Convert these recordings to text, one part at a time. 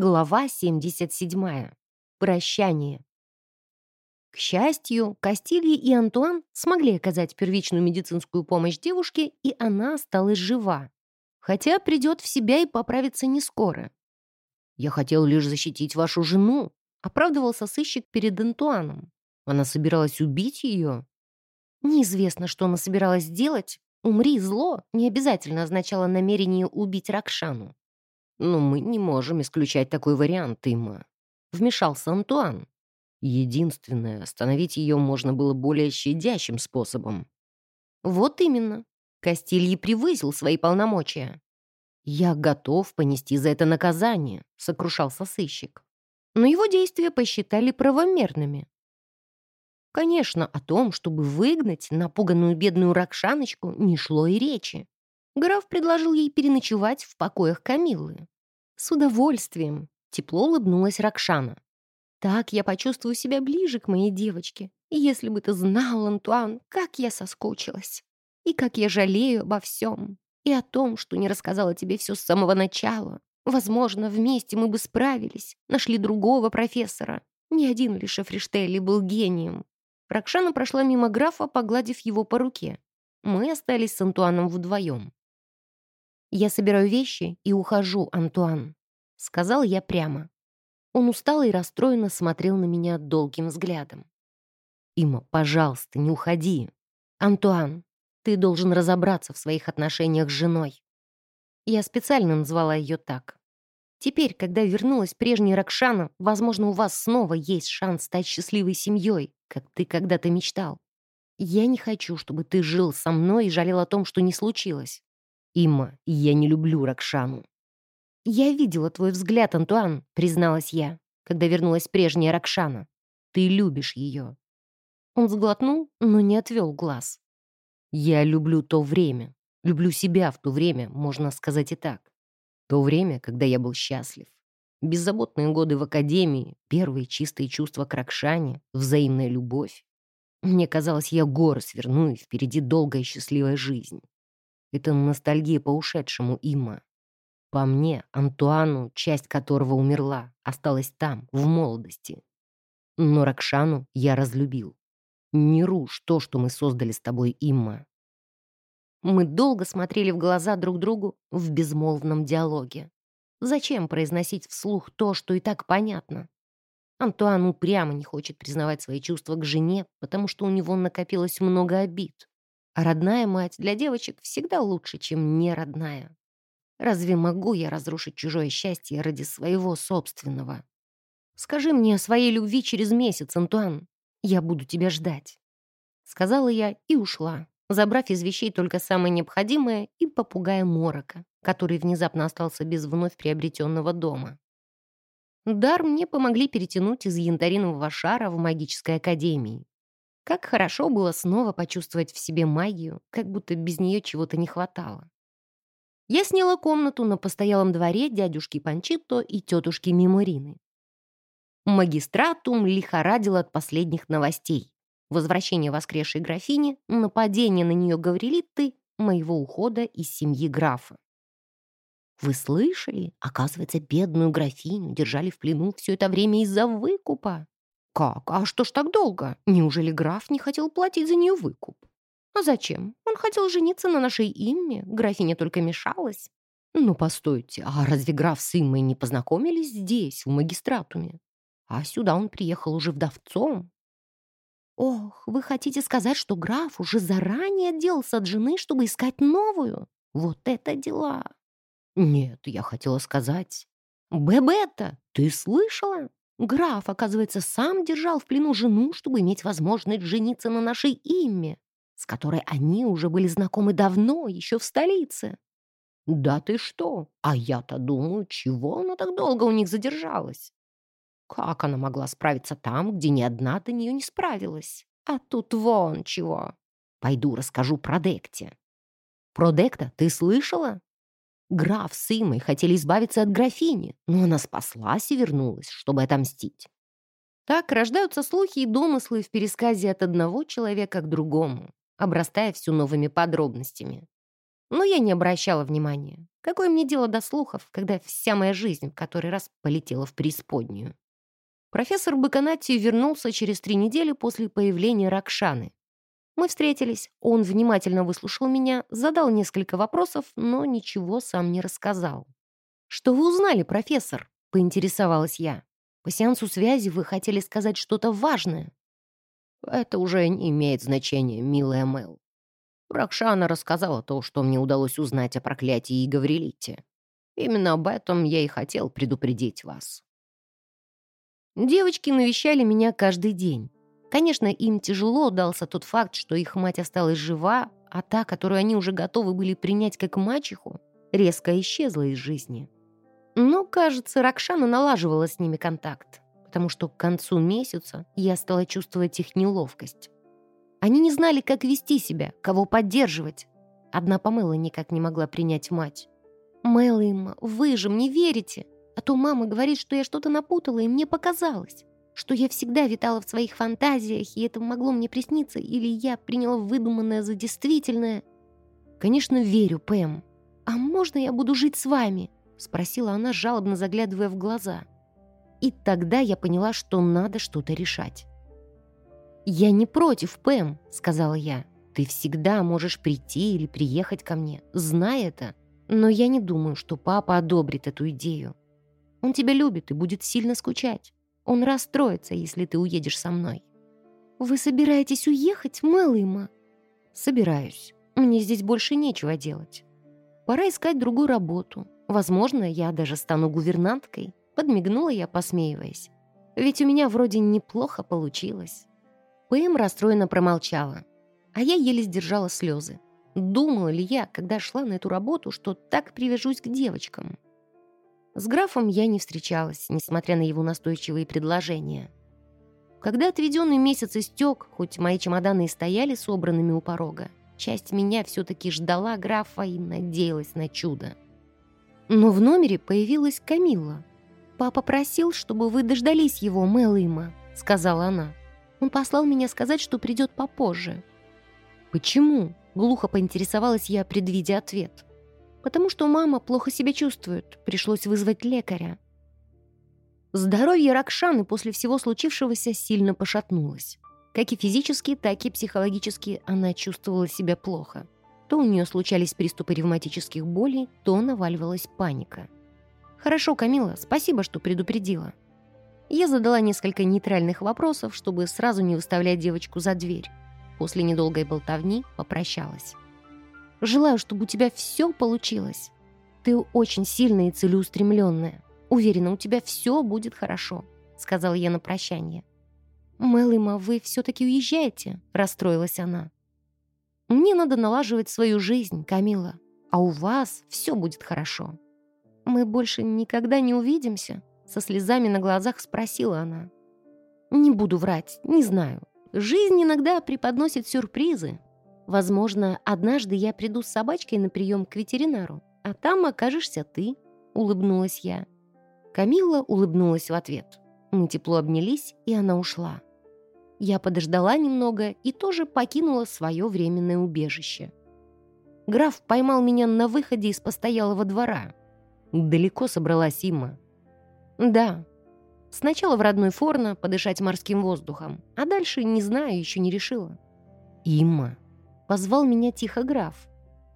Глава 77. Прощание. К счастью, Кастильи и Антуан смогли оказать первичную медицинскую помощь девушке, и она осталась жива. Хотя придет в себя и поправится не скоро. «Я хотел лишь защитить вашу жену», — оправдывался сыщик перед Антуаном. «Она собиралась убить ее?» Неизвестно, что она собиралась сделать. «Умри, зло» не обязательно означало намерение убить Ракшану. «Но мы не можем исключать такой вариант, Имма», — вмешался Антуан. Единственное, остановить ее можно было более щадящим способом. Вот именно. Кастильи превысил свои полномочия. «Я готов понести за это наказание», — сокрушался сыщик. Но его действия посчитали правомерными. Конечно, о том, чтобы выгнать напуганную бедную Ракшаночку, не шло и речи. Граф предложил ей переночевать в покоях Камиллы. «С удовольствием», — тепло улыбнулась Ракшана. Так я почувствую себя ближе к моей девочке. И если бы ты знал, Антуан, как я соскучилась. И как я жалею обо всем. И о том, что не рассказала тебе все с самого начала. Возможно, вместе мы бы справились, нашли другого профессора. Ни один лишь Фриштелли был гением. Ракшана прошла мимо графа, погладив его по руке. Мы остались с Антуаном вдвоем. «Я собираю вещи и ухожу, Антуан», — сказал я прямо. Он устало и расстроенно смотрел на меня долгим взглядом. «Има, пожалуйста, не уходи. Антуан, ты должен разобраться в своих отношениях с женой». Я специально назвала ее так. Теперь, когда вернулась прежняя Ракшана, возможно, у вас снова есть шанс стать счастливой семьей, как ты когда-то мечтал. Я не хочу, чтобы ты жил со мной и жалел о том, что не случилось. Има, я не люблю Ракшану. «Я видела твой взгляд, Антуан», — призналась я, когда вернулась прежняя Ракшана. «Ты любишь ее». Он сглотнул, но не отвел глаз. «Я люблю то время. Люблю себя в то время, можно сказать и так. То время, когда я был счастлив. Беззаботные годы в академии, первые чистые чувства к Ракшане, взаимная любовь. Мне казалось, я горы сверну, и впереди долгая счастливая жизнь. Это ностальгия по ушедшему Има. По мне, Антуану, часть которого умерла, осталась там, в молодости. Но Ракшану я разлюбил. Не рушь то, что мы создали с тобой, Имма. Мы долго смотрели в глаза друг другу в безмолвном диалоге. Зачем произносить вслух то, что и так понятно? Антуан упрямо не хочет признавать свои чувства к жене, потому что у него накопилось много обид. Родная мать для девочек всегда лучше, чем не родная. Разве могу я разрушить чужое счастье ради своего собственного? Скажи мне о своей любви через месяц, Антуан. Я буду тебя ждать. Сказала я и ушла, забрав из вещей только самое необходимое и попугая Морока, который внезапно остался без вновь приобретенного дома. Дар мне помогли перетянуть из янтаринового шара в магической академии. Как хорошо было снова почувствовать в себе магию, как будто без нее чего-то не хватало. Я сняла комнату на постоялом дворе дядюшки Панчито и тетушки Меморины. Магистратум лихорадил от последних новостей. Возвращение воскресшей графини, нападение на нее Гаврилиты, моего ухода из семьи графа. Вы слышали? Оказывается, бедную графиню держали в плену все это время из-за выкупа. Как? А что ж так долго? Неужели граф не хотел платить за нее выкуп? А зачем? Он хотел жениться на нашей Имме, графиня только мешалась. Ну, постойте, а разве граф с Иммой не познакомились здесь, в магистратуме? А сюда он приехал уже вдовцом. Ох, вы хотите сказать, что граф уже заранее отделался от жены, чтобы искать новую? Вот это дела! Нет, я хотела сказать... Бебета, ты слышала? Граф, оказывается, сам держал в плену жену, чтобы иметь возможность жениться на нашей Имме с которой они уже были знакомы давно, еще в столице. Да ты что? А я-то думаю, чего она так долго у них задержалась? Как она могла справиться там, где ни одна до нее не справилась? А тут вон чего. Пойду расскажу про Декте. Про Декта ты слышала? Граф с Имой хотели избавиться от графини, но она спаслась и вернулась, чтобы отомстить. Так рождаются слухи и домыслы в пересказе от одного человека к другому обрастая все новыми подробностями. Но я не обращала внимания. Какое мне дело до слухов, когда вся моя жизнь в который раз полетела в преисподнюю? Профессор Баканати вернулся через три недели после появления Ракшаны. Мы встретились, он внимательно выслушал меня, задал несколько вопросов, но ничего сам не рассказал. «Что вы узнали, профессор?» — поинтересовалась я. «По сеансу связи вы хотели сказать что-то важное». «Это уже не имеет значения, милая Мэл. Ракшана рассказала то, что мне удалось узнать о проклятии и Гаврилите. Именно об этом я и хотел предупредить вас». Девочки навещали меня каждый день. Конечно, им тяжело дался тот факт, что их мать осталась жива, а та, которую они уже готовы были принять как мачеху, резко исчезла из жизни. Но, кажется, Ракшана налаживала с ними контакт, потому что к концу месяца я стала чувствовать их неловкость. Они не знали, как вести себя, кого поддерживать. Одна Памела никак не могла принять мать. «Мэлэйма, вы же мне верите!» А то мама говорит, что я что-то напутала, и мне показалось, что я всегда витала в своих фантазиях, и это могло мне присниться, или я приняла выдуманное за действительное. Конечно, верю, Пэм. А можно я буду жить с вами? Спросила она, жалобно заглядывая в глаза. И тогда я поняла, что надо что-то решать. «Я не против, Пэм», — сказала я. «Ты всегда можешь прийти или приехать ко мне, знай это. Но я не думаю, что папа одобрит эту идею. Он тебя любит и будет сильно скучать. Он расстроится, если ты уедешь со мной». «Вы собираетесь уехать, Мэлэйма?» «Собираюсь. Мне здесь больше нечего делать. Пора искать другую работу. Возможно, я даже стану гувернанткой», — подмигнула я, посмеиваясь. «Ведь у меня вроде неплохо получилось». Пэм расстроенно промолчала, а я еле сдержала слезы. Думала ли я, когда шла на эту работу, что так привяжусь к девочкам? С графом я не встречалась, несмотря на его настойчивые предложения. Когда отведенный месяц истек, хоть мои чемоданы и стояли собранными у порога, часть меня все-таки ждала графа и надеялась на чудо. Но в номере появилась Камилла. «Папа просил, чтобы вы дождались его, Мэлэйма», — сказала она. «Он послал меня сказать, что придет попозже». «Почему?» — глухо поинтересовалась я, предвидя ответ потому что мама плохо себя чувствует, пришлось вызвать лекаря. Здоровье Ракшаны после всего случившегося сильно пошатнулось. Как и физически, так и психологически она чувствовала себя плохо. То у нее случались приступы ревматических болей, то наваливалась паника. «Хорошо, Камила, спасибо, что предупредила». Я задала несколько нейтральных вопросов, чтобы сразу не выставлять девочку за дверь. После недолгой болтовни попрощалась. Желаю, чтобы у тебя все получилось. Ты очень сильная и целеустремленная. Уверена, у тебя все будет хорошо», — сказала я на прощание. «Мэлэма, вы все-таки уезжаете?» — расстроилась она. «Мне надо налаживать свою жизнь, Камила, а у вас все будет хорошо». «Мы больше никогда не увидимся?» — со слезами на глазах спросила она. «Не буду врать, не знаю. Жизнь иногда преподносит сюрпризы, Возможно, однажды я приду с собачкой на прием к ветеринару, а там окажешься ты», — улыбнулась я. Камилла улыбнулась в ответ. Мы тепло обнялись, и она ушла. Я подождала немного и тоже покинула свое временное убежище. Граф поймал меня на выходе из постоялого двора. Далеко собралась Има. Да, сначала в родной Форно подышать морским воздухом, а дальше, не знаю, еще не решила. Има. Позвал меня тихо граф.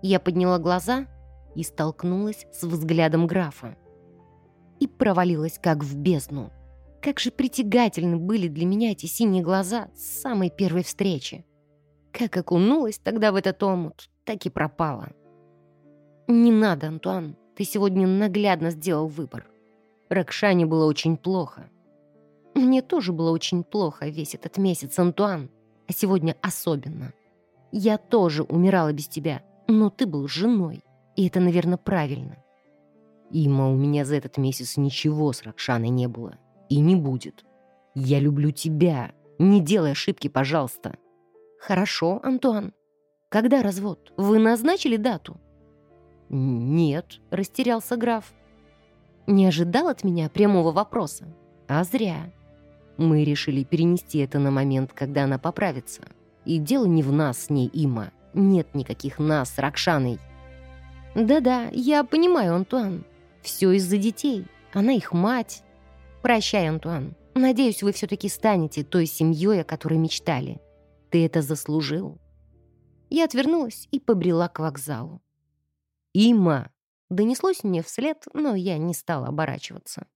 Я подняла глаза и столкнулась с взглядом графа. И провалилась как в бездну. Как же притягательны были для меня эти синие глаза с самой первой встречи. Как окунулась тогда в этот омут, так и пропала. «Не надо, Антуан, ты сегодня наглядно сделал выбор. Ракшане было очень плохо. Мне тоже было очень плохо весь этот месяц, Антуан, а сегодня особенно. Я тоже умирала без тебя, но ты был женой, и это, наверное, правильно. Има, у меня за этот месяц ничего с Ракшаной не было. И не будет. Я люблю тебя. Не делай ошибки, пожалуйста. Хорошо, Антуан. Когда развод? Вы назначили дату? Нет, растерялся граф. Не ожидал от меня прямого вопроса. А зря. Мы решили перенести это на момент, когда она поправится. И дело не в нас с ней, Има. Нет никаких нас Ракшаной. Да-да, я понимаю, Антуан. Все из-за детей. Она их мать. Прощай, Антуан. Надеюсь, вы все-таки станете той семьей, о которой мечтали. Ты это заслужил. Я отвернулась и побрела к вокзалу. «Има!» — донеслось мне вслед, но я не стала оборачиваться.